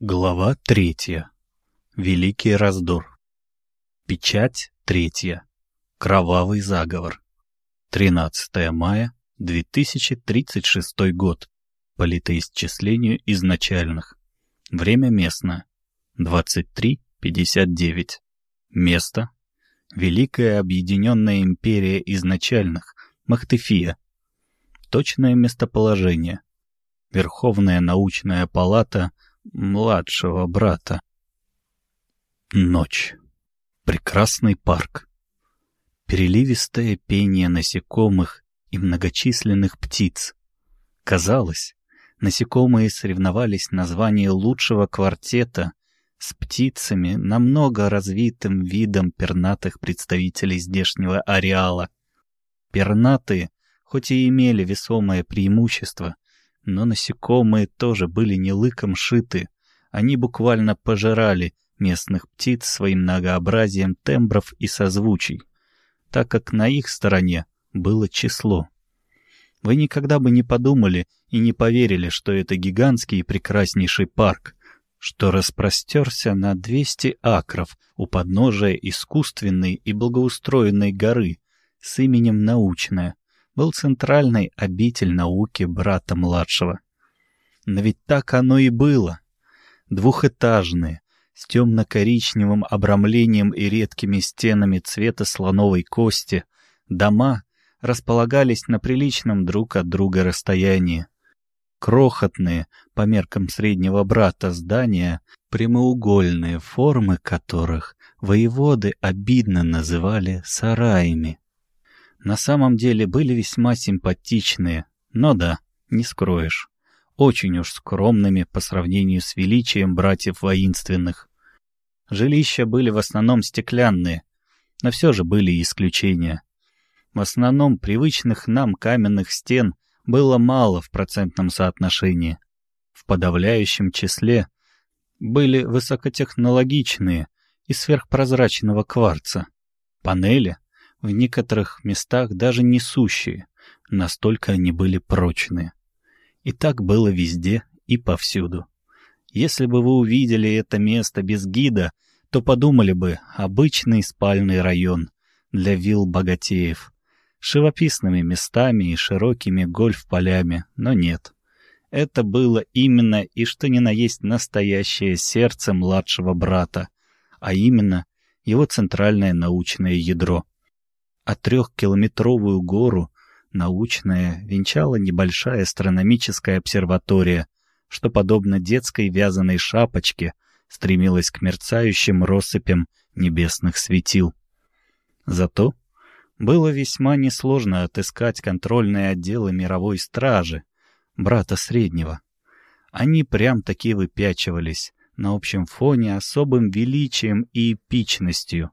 Глава третья. Великий раздор. Печать третья. Кровавый заговор. 13 мая 2036 год. По летоисчислению изначальных. Время местное. 23.59. Место. Великая объединенная империя изначальных. Махтефия. Точное местоположение. Верховная научная палата – младшего брата. Ночь. Прекрасный парк. Переливистое пение насекомых и многочисленных птиц. Казалось, насекомые соревновались на звание лучшего квартета с птицами, намного развитым видом пернатых представителей здешнего ареала. Пернатые, хоть и имели весомое преимущество, но насекомые тоже были не лыком шиты. Они буквально пожирали местных птиц своим многообразием тембров и созвучий, так как на их стороне было число. Вы никогда бы не подумали и не поверили, что это гигантский и прекраснейший парк, что распростерся на 200 акров у подножия искусственной и благоустроенной горы с именем Научная, был центральной обитель науки брата младшего. Но ведь так оно и было. Двухэтажные, с темно-коричневым обрамлением и редкими стенами цвета слоновой кости, дома располагались на приличном друг от друга расстоянии. Крохотные, по меркам среднего брата, здания, прямоугольные формы которых воеводы обидно называли сараями на самом деле были весьма симпатичные, но да, не скроешь. Очень уж скромными по сравнению с величием братьев воинственных. Жилища были в основном стеклянные, но все же были исключения. В основном привычных нам каменных стен было мало в процентном соотношении. В подавляющем числе были высокотехнологичные и сверхпрозрачного кварца. Панели, в некоторых местах даже несущие, настолько они были прочные. И так было везде и повсюду. Если бы вы увидели это место без гида, то подумали бы обычный спальный район для вилл богатеев, живописными местами и широкими гольф-полями, но нет. Это было именно и что ни на есть настоящее сердце младшего брата, а именно его центральное научное ядро — а трехкилометровую гору научная венчала небольшая астрономическая обсерватория, что, подобно детской вязаной шапочке, стремилась к мерцающим россыпям небесных светил. Зато было весьма несложно отыскать контрольные отделы мировой стражи, брата среднего. Они прям-таки выпячивались на общем фоне особым величием и эпичностью.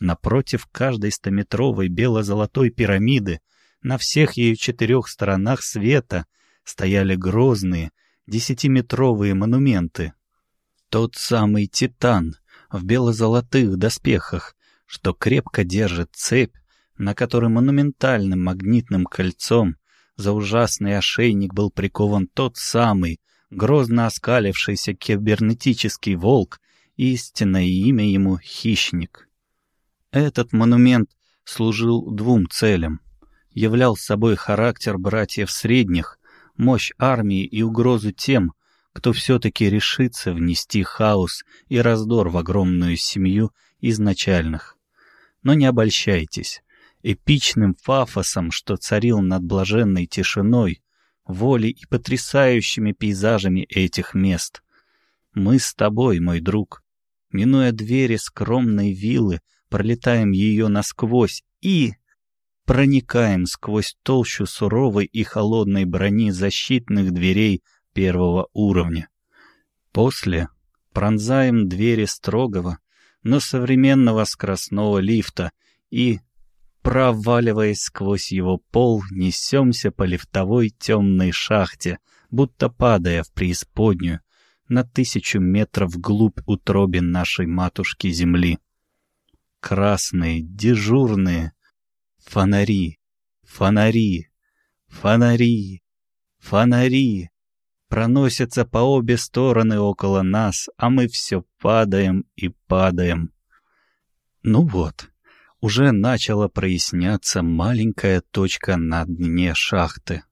Напротив каждой стометровой бело-золотой пирамиды на всех ее четырех сторонах света стояли грозные десятиметровые монументы. Тот самый Титан в бело-золотых доспехах, что крепко держит цепь, на которой монументальным магнитным кольцом за ужасный ошейник был прикован тот самый, грозно оскалившийся кибернетический волк, истинное имя ему — Хищник. Этот монумент служил двум целям. Являл собой характер братьев средних, мощь армии и угрозу тем, кто все-таки решится внести хаос и раздор в огромную семью изначальных. Но не обольщайтесь. Эпичным фафосом, что царил над блаженной тишиной, волей и потрясающими пейзажами этих мест. Мы с тобой, мой друг, минуя двери скромной виллы, пролетаем ее насквозь и проникаем сквозь толщу суровой и холодной брони защитных дверей первого уровня. После пронзаем двери строгого, но современного скоростного лифта и, проваливаясь сквозь его пол, несемся по лифтовой темной шахте, будто падая в преисподнюю, на тысячу метров вглубь утроби нашей матушки-Земли красные, дежурные. Фонари, фонари, фонари, фонари, проносятся по обе стороны около нас, а мы все падаем и падаем. Ну вот, уже начала проясняться маленькая точка на дне шахты.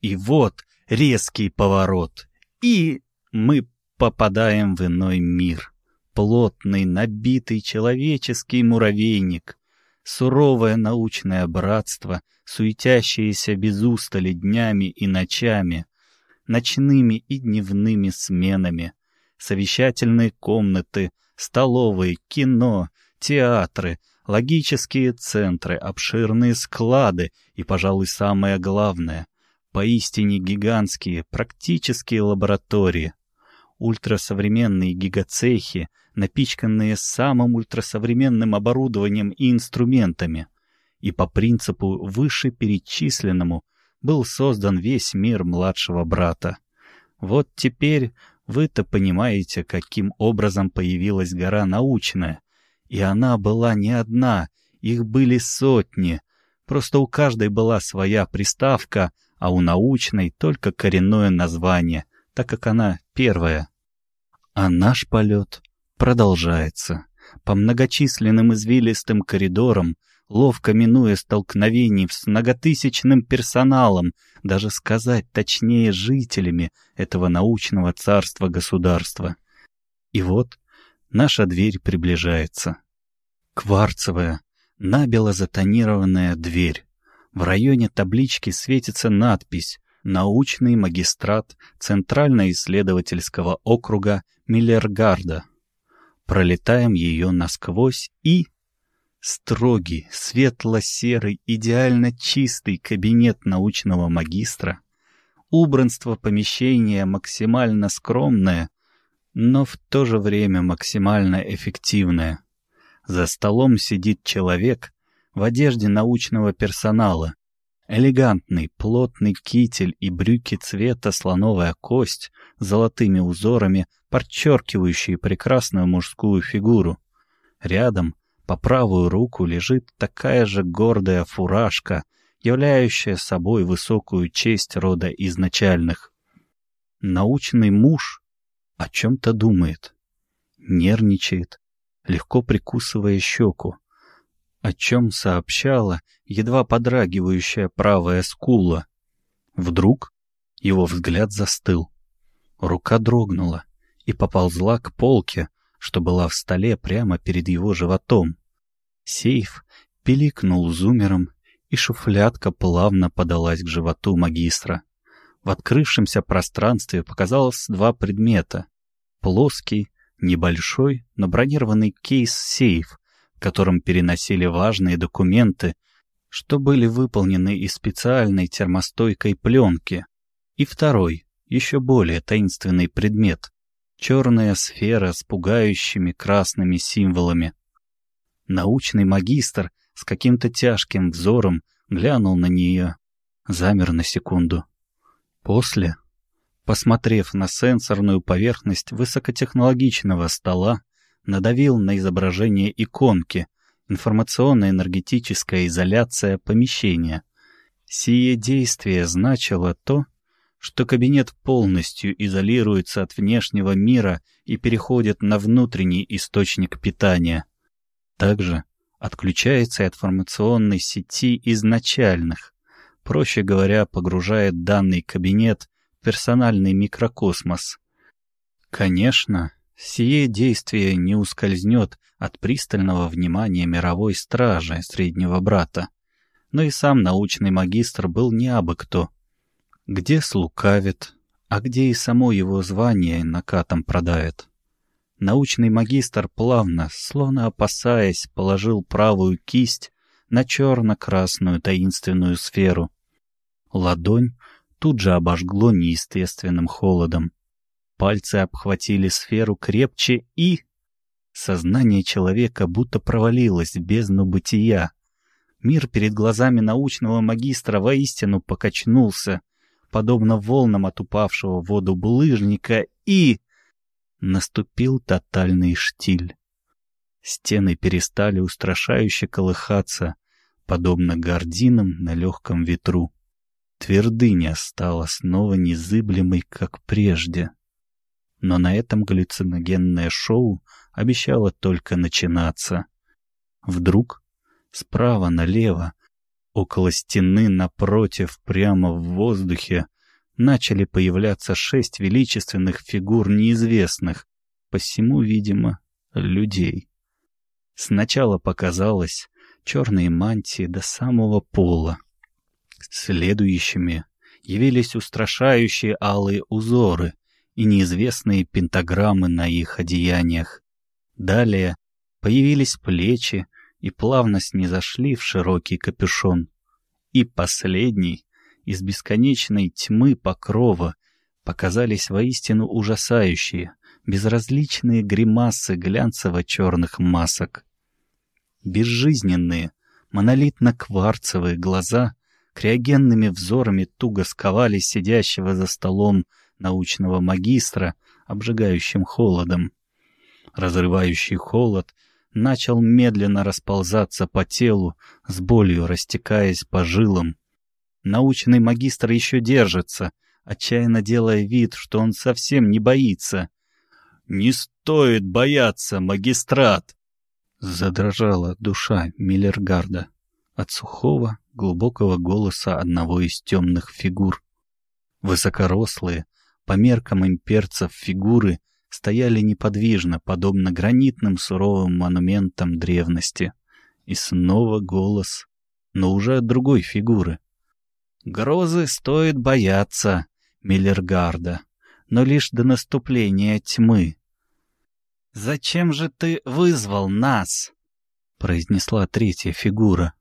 И вот резкий поворот, и мы попадаем в иной мир. Плотный, набитый человеческий муравейник, суровое научное братство, суетящееся без устали днями и ночами, ночными и дневными сменами, совещательные комнаты, столовые, кино, театры, логические центры, обширные склады и, пожалуй, самое главное — поистине гигантские практические лаборатории, ультрасовременные гигацехи, напичканные самым ультрасовременным оборудованием и инструментами. И по принципу вышеперечисленному был создан весь мир младшего брата. Вот теперь вы-то понимаете, каким образом появилась гора научная. И она была не одна, их были сотни. Просто у каждой была своя приставка, а у научной только коренное название, так как она первая. А наш полет продолжается. По многочисленным извилистым коридорам, ловко минуя столкновений с многотысячным персоналом, даже сказать точнее жителями этого научного царства-государства. И вот наша дверь приближается. Кварцевая, набело затонированная дверь. В районе таблички светится надпись «Научный магистрат Центрально-исследовательского округа Миллергарда». Пролетаем ее насквозь и... Строгий, светло-серый, идеально чистый кабинет научного магистра. Убранство помещения максимально скромное, но в то же время максимально эффективное. За столом сидит человек в одежде научного персонала. Элегантный, плотный китель и брюки цвета слоновая кость с золотыми узорами, подчеркивающие прекрасную мужскую фигуру. Рядом, по правую руку, лежит такая же гордая фуражка, являющая собой высокую честь рода изначальных. Научный муж о чем-то думает, нервничает, легко прикусывая щеку, о чем сообщала едва подрагивающая правая скула. Вдруг его взгляд застыл. Рука дрогнула и поползла к полке, что была в столе прямо перед его животом. Сейф пиликнул зумером, и шуфлятка плавно подалась к животу магистра. В открывшемся пространстве показалось два предмета — плоский Небольшой, но бронированный кейс-сейф, в котором переносили важные документы, что были выполнены из специальной термостойкой пленки. И второй, еще более таинственный предмет — черная сфера с пугающими красными символами. Научный магистр с каким-то тяжким взором глянул на нее, замер на секунду. После Посмотрев на сенсорную поверхность высокотехнологичного стола, надавил на изображение иконки «Информационно-энергетическая изоляция помещения». Сие действие значило то, что кабинет полностью изолируется от внешнего мира и переходит на внутренний источник питания. Также отключается информационной сети изначальных, проще говоря, погружает данный кабинет персональный микрокосмос. Конечно, сие действие не ускользнет от пристального внимания мировой стражи Среднего Брата, но и сам научный магистр был не абы кто. Где слукавит, а где и само его звание накатом продавит. Научный магистр плавно, словно опасаясь, положил правую кисть на черно-красную таинственную сферу. Ладонь тут же обожгло неестественным холодом. Пальцы обхватили сферу крепче и... Сознание человека будто провалилось в бездну бытия. Мир перед глазами научного магистра воистину покачнулся, подобно волнам от упавшего в воду булыжника, и... Наступил тотальный штиль. Стены перестали устрашающе колыхаться, подобно гординам на легком ветру. Твердыня стала снова незыблемой, как прежде. Но на этом галлюциногенное шоу обещало только начинаться. Вдруг справа налево, около стены напротив, прямо в воздухе, начали появляться шесть величественных фигур неизвестных, посему, видимо, людей. Сначала показалось черные мантии до самого пола. Следующими явились устрашающие алые узоры и неизвестные пентаграммы на их одеяниях. Далее появились плечи и плавно снизошли в широкий капюшон. И последний, из бесконечной тьмы покрова, показались воистину ужасающие, безразличные гримасы глянцево-черных масок. Безжизненные, монолитно-кварцевые глаза криогенными взорами туго сковали сидящего за столом научного магистра обжигающим холодом. Разрывающий холод начал медленно расползаться по телу, с болью растекаясь по жилам. Научный магистр еще держится, отчаянно делая вид, что он совсем не боится. «Не стоит бояться, магистрат!» Задрожала душа Миллергарда от сухого, глубокого голоса одного из темных фигур. Высокорослые, по меркам имперцев фигуры стояли неподвижно, подобно гранитным суровым монументам древности. И снова голос, но уже от другой фигуры. «Грозы стоит бояться, Миллергарда, но лишь до наступления тьмы». «Зачем же ты вызвал нас?» — произнесла третья фигура.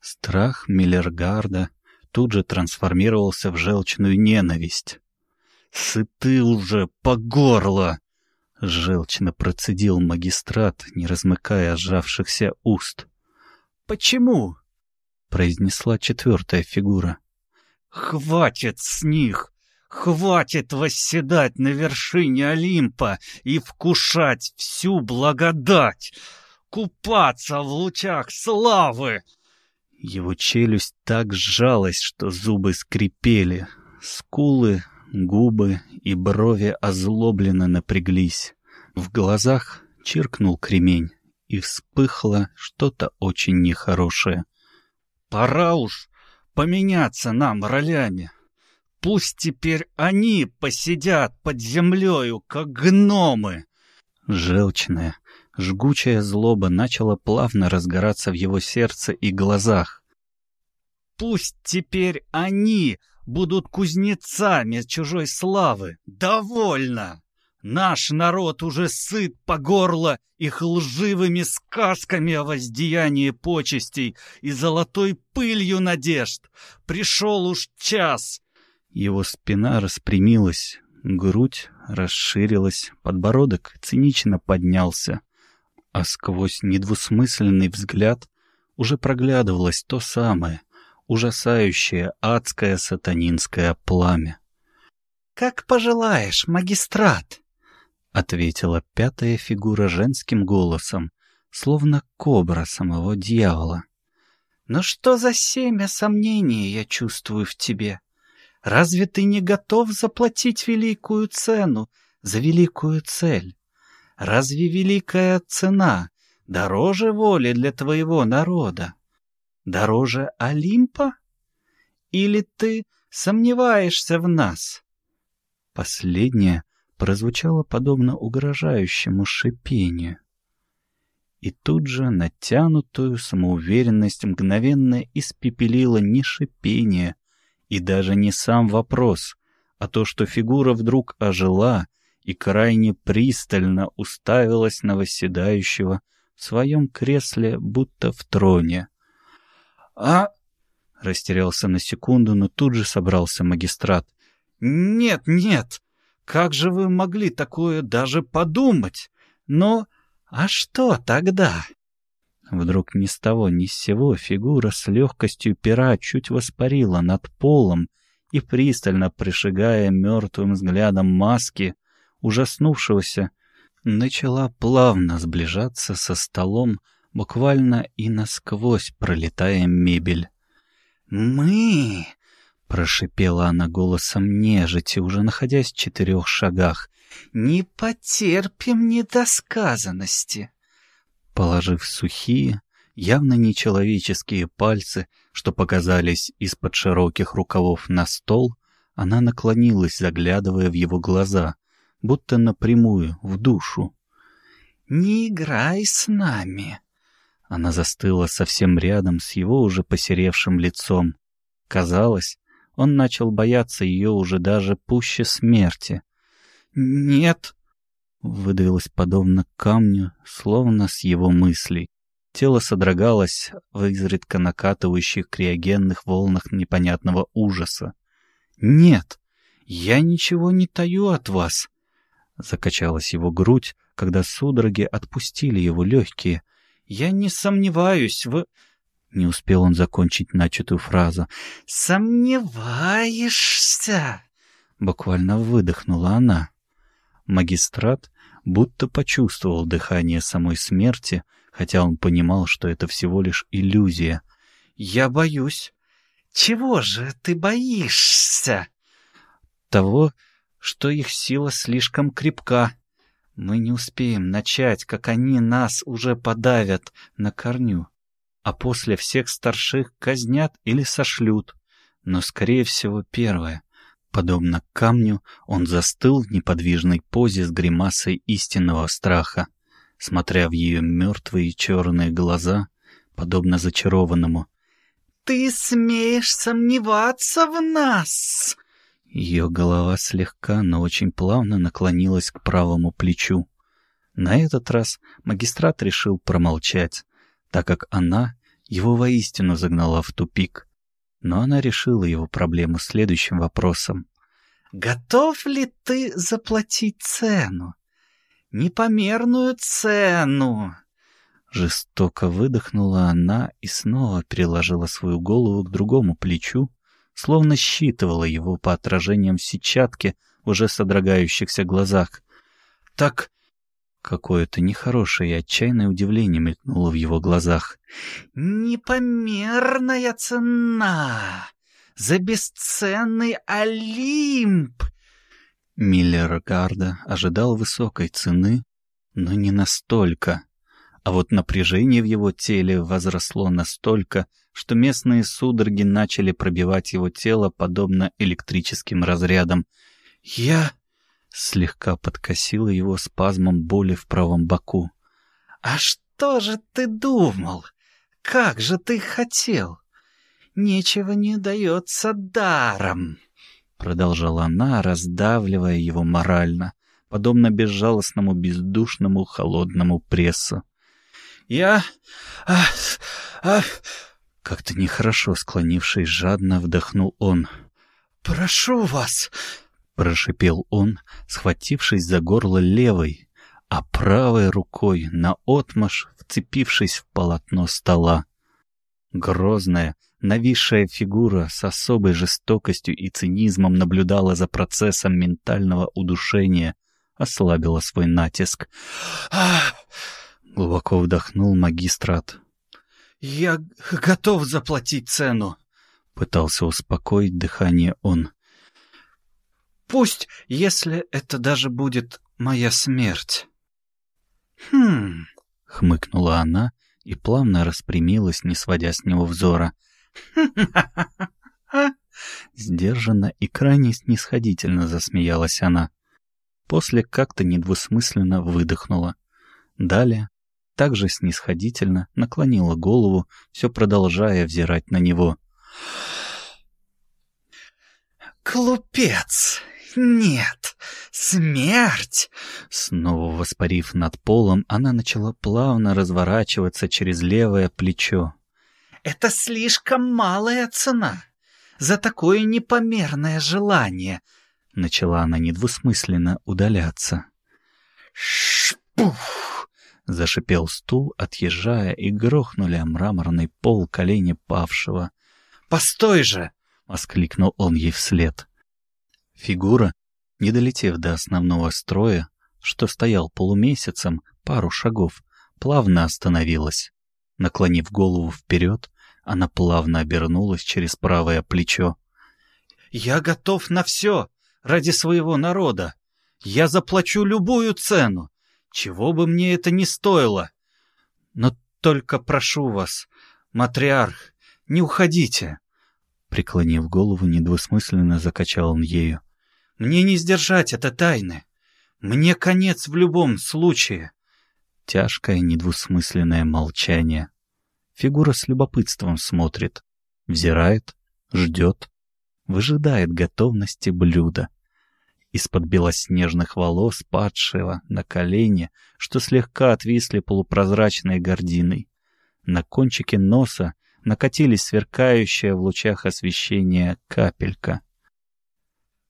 Страх Миллергарда тут же трансформировался в желчную ненависть. «Сыты уже по горло!» — желчно процедил магистрат, не размыкая сжавшихся уст. «Почему?» — произнесла четвертая фигура. «Хватит с них! Хватит восседать на вершине Олимпа и вкушать всю благодать! Купаться в лучах славы!» Его челюсть так сжалась, что зубы скрипели. Скулы, губы и брови озлобленно напряглись. В глазах чиркнул кремень, и вспыхло что-то очень нехорошее. «Пора уж поменяться нам ролями. Пусть теперь они посидят под землею, как гномы!» Желчная, Жгучая злоба начала плавно разгораться в его сердце и глазах. «Пусть теперь они будут кузнецами чужой славы! Довольно! Наш народ уже сыт по горло их лживыми сказками о воздеянии почестей и золотой пылью надежд. Пришел уж час!» Его спина распрямилась, грудь расширилась, подбородок цинично поднялся а сквозь недвусмысленный взгляд уже проглядывалось то самое, ужасающее адское сатанинское пламя. «Как пожелаешь, магистрат!» — ответила пятая фигура женским голосом, словно кобра самого дьявола. «Но что за семя сомнений я чувствую в тебе? Разве ты не готов заплатить великую цену за великую цель? Разве великая цена дороже воли для твоего народа? Дороже Олимпа? Или ты сомневаешься в нас? Последнее прозвучало подобно угрожающему шипению. И тут же натянутую самоуверенность мгновенно испепелила не шипение и даже не сам вопрос, а то, что фигура вдруг ожила и крайне пристально уставилась на восседающего в своем кресле, будто в троне. «А...» — растерялся на секунду, но тут же собрался магистрат. «Нет, нет! Как же вы могли такое даже подумать? Но... А что тогда?» Вдруг ни с того ни с сего фигура с легкостью пера чуть воспарила над полом и, пристально пришигая мертвым взглядом маски, ужаснувшегося, начала плавно сближаться со столом, буквально и насквозь пролетая мебель. «Мы Прошипела она голосом нежити, уже находясь в четырех шагах. «Не потерпим недосказанности!» Положив сухие, явно нечеловеческие пальцы, что показались из-под широких рукавов на стол, она наклонилась, заглядывая в его глаза, будто напрямую, в душу. «Не играй с нами!» Она застыла совсем рядом с его уже посеревшим лицом. Казалось, он начал бояться ее уже даже пуще смерти. «Нет!» — выдавилось подобно камню, словно с его мыслей. Тело содрогалось в изредка накатывающих криогенных волнах непонятного ужаса. «Нет, я ничего не таю от вас!» Закачалась его грудь, когда судороги отпустили его легкие. «Я не сомневаюсь в...» Не успел он закончить начатую фразу. «Сомневаешься?» Буквально выдохнула она. Магистрат будто почувствовал дыхание самой смерти, хотя он понимал, что это всего лишь иллюзия. «Я боюсь». «Чего же ты боишься?» «Того, что их сила слишком крепка. Мы не успеем начать, как они нас уже подавят на корню, а после всех старших казнят или сошлют. Но, скорее всего, первое. Подобно камню, он застыл в неподвижной позе с гримасой истинного страха смотря в ее мертвые черные глаза, подобно зачарованному. «Ты смеешь сомневаться в нас?» Ее голова слегка, но очень плавно наклонилась к правому плечу. На этот раз магистрат решил промолчать, так как она его воистину загнала в тупик. Но она решила его проблему следующим вопросом. «Готов ли ты заплатить цену? непомерную цену!» Жестоко выдохнула она и снова переложила свою голову к другому плечу, словно считывала его по отражениям в уже содрогающихся глазах. «Так...» Какое-то нехорошее и отчаянное удивление мелькнуло в его глазах. «Непомерная цена! За бесценный Олимп! Миллер Гарда ожидал высокой цены, но не настолько. А вот напряжение в его теле возросло настолько, что местные судороги начали пробивать его тело подобно электрическим разрядам. «Я...» — слегка подкосила его спазмом боли в правом боку. «А что же ты думал? Как же ты хотел? Нечего не дается даром!» Продолжала она, раздавливая его морально, подобно безжалостному, бездушному, холодному прессу. «Я... А, а...» Как-то нехорошо склонившись, жадно вдохнул он. «Прошу вас!» — прошипел он, схватившись за горло левой, а правой рукой наотмашь вцепившись в полотно стола. Грозная, Нависшая фигура с особой жестокостью и цинизмом наблюдала за процессом ментального удушения, ослабила свой натиск. Глубоко вдохнул магистрат. «Я готов заплатить цену», — пытался успокоить дыхание он. «Пусть, если это даже будет моя смерть». «Хм...» — хмыкнула она и плавно распрямилась, не сводя с него взора. Сдержанно и крайне снисходительно засмеялась она. После как-то недвусмысленно выдохнула. Далее, также снисходительно, наклонила голову, все продолжая взирать на него. «Клупец! Нет! Смерть!» Снова воспарив над полом, она начала плавно разворачиваться через левое плечо, это слишком малая цена за такое непомерное желание. Начала она недвусмысленно удаляться. Шпух! Зашипел стул, отъезжая, и грохнули о мраморный пол колени павшего. «Постой же!» — воскликнул он ей вслед. Фигура, не долетев до основного строя, что стоял полумесяцем, пару шагов, плавно остановилась. Наклонив голову вперед, она плавно обернулась через правое плечо. Я готов на все ради своего народа. Я заплачу любую цену, чего бы мне это ни стоило. Но только прошу вас, матриарх, не уходите. Преклонив голову, недвусмысленно закачал он ею. Мне не сдержать это тайны. Мне конец в любом случае. Тяжкое недвусмысленное молчание. Фигура с любопытством смотрит, взирает, ждет, выжидает готовности блюда. Из-под белоснежных волос падшего на колени, что слегка отвисли полупрозрачной гординой. На кончике носа накатились сверкающая в лучах освещения капелька.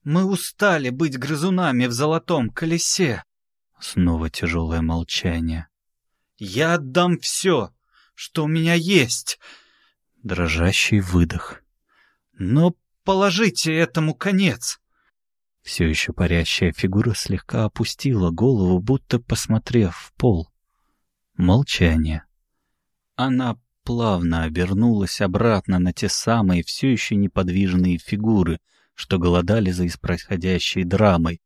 «Мы устали быть грызунами в золотом колесе!» Снова тяжелое молчание. «Я отдам все, что у меня есть!» Дрожащий выдох. «Но положите этому конец!» Все еще парящая фигура слегка опустила голову, будто посмотрев в пол. Молчание. Она плавно обернулась обратно на те самые все еще неподвижные фигуры, что голодали за происходящей драмой.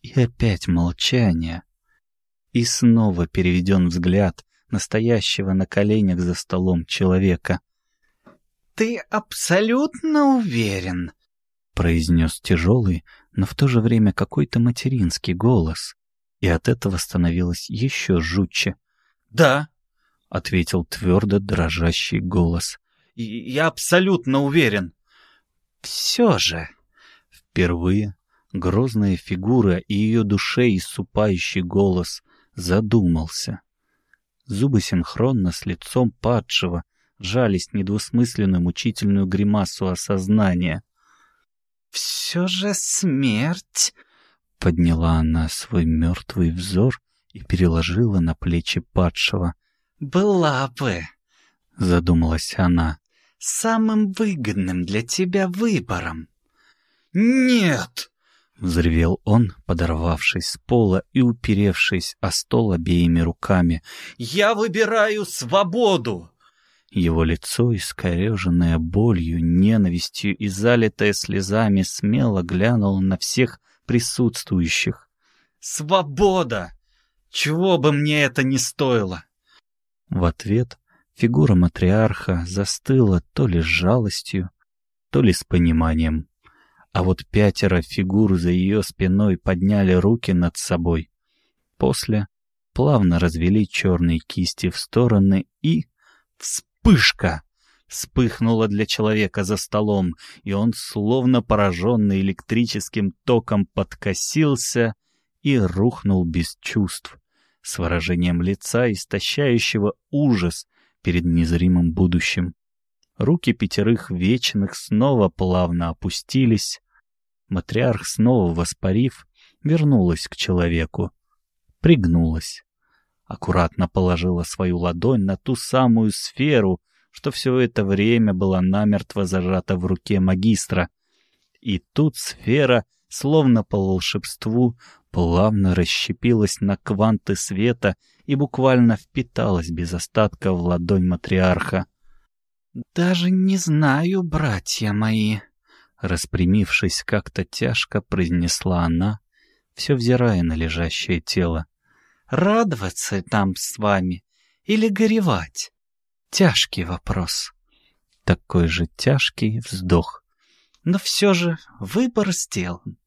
И опять молчание. И снова переведен взгляд настоящего на коленях за столом человека. «Ты абсолютно уверен?» — произнес тяжелый, но в то же время какой-то материнский голос, и от этого становилось еще жутче. «Да», — ответил твердо дрожащий голос, — «я абсолютно уверен». «Все же...» Впервые грозная фигура и ее душе иссупающий голос задумался. Зубы синхронно с лицом падшего жались недвусмысленную мучительную гримасу осознания — «Все же смерть!» Подняла она свой мертвый взор и переложила на плечи падшего. «Была бы!» — задумалась она. «Самым выгодным для тебя выбором». «Нет!» — взревел он, подорвавшись с пола и уперевшись о стол обеими руками. «Я выбираю свободу!» Его лицо, искореженное болью, ненавистью и залитое слезами, смело глянуло на всех присутствующих. «Свобода! Чего бы мне это ни стоило!» В ответ фигура матриарха застыла то ли с жалостью, то ли с пониманием. А вот пятеро фигур за ее спиной подняли руки над собой. После плавно развели черные кисти в стороны и... Вспомнили вспышка вспыхнула для человека за столом, и он, словно пораженный электрическим током, подкосился и рухнул без чувств, с выражением лица, истощающего ужас перед незримым будущим. Руки пятерых вечных снова плавно опустились. Матриарх, снова воспарив, вернулась к человеку. Пригнулась аккуратно положила свою ладонь на ту самую сферу, что все это время была намертво зажата в руке магистра. И тут сфера, словно по волшебству, плавно расщепилась на кванты света и буквально впиталась без остатка в ладонь матриарха. «Даже не знаю, братья мои», — распрямившись как-то тяжко, произнесла она, все взирая на лежащее тело. Радоваться там с вами или горевать? Тяжкий вопрос. Такой же тяжкий вздох. Но все же выбор сделан.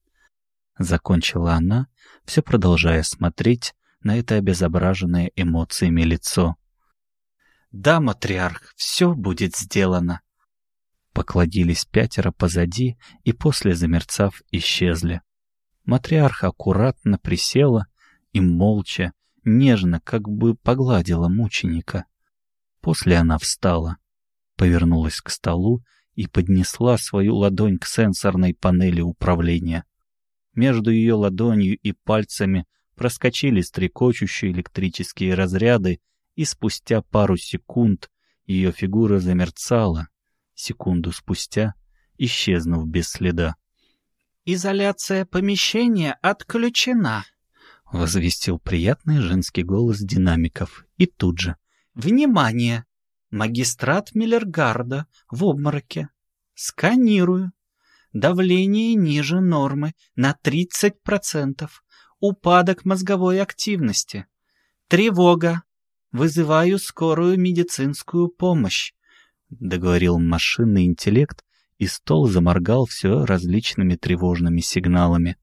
Закончила она, все продолжая смотреть на это обезображенное эмоциями лицо. «Да, матриарх, все будет сделано». Покладились пятеро позади и после замерцав исчезли. Матриарх аккуратно присела и молча, нежно, как бы погладила мученика. После она встала, повернулась к столу и поднесла свою ладонь к сенсорной панели управления. Между ее ладонью и пальцами проскочили стрекочущие электрические разряды, и спустя пару секунд ее фигура замерцала, секунду спустя исчезнув без следа. «Изоляция помещения отключена», — возвестил приятный женский голос динамиков. И тут же. «Внимание! Магистрат Миллергарда в обмороке. Сканирую. Давление ниже нормы на 30%. Упадок мозговой активности. Тревога. Вызываю скорую медицинскую помощь. Договорил машинный интеллект, и стол заморгал все различными тревожными сигналами.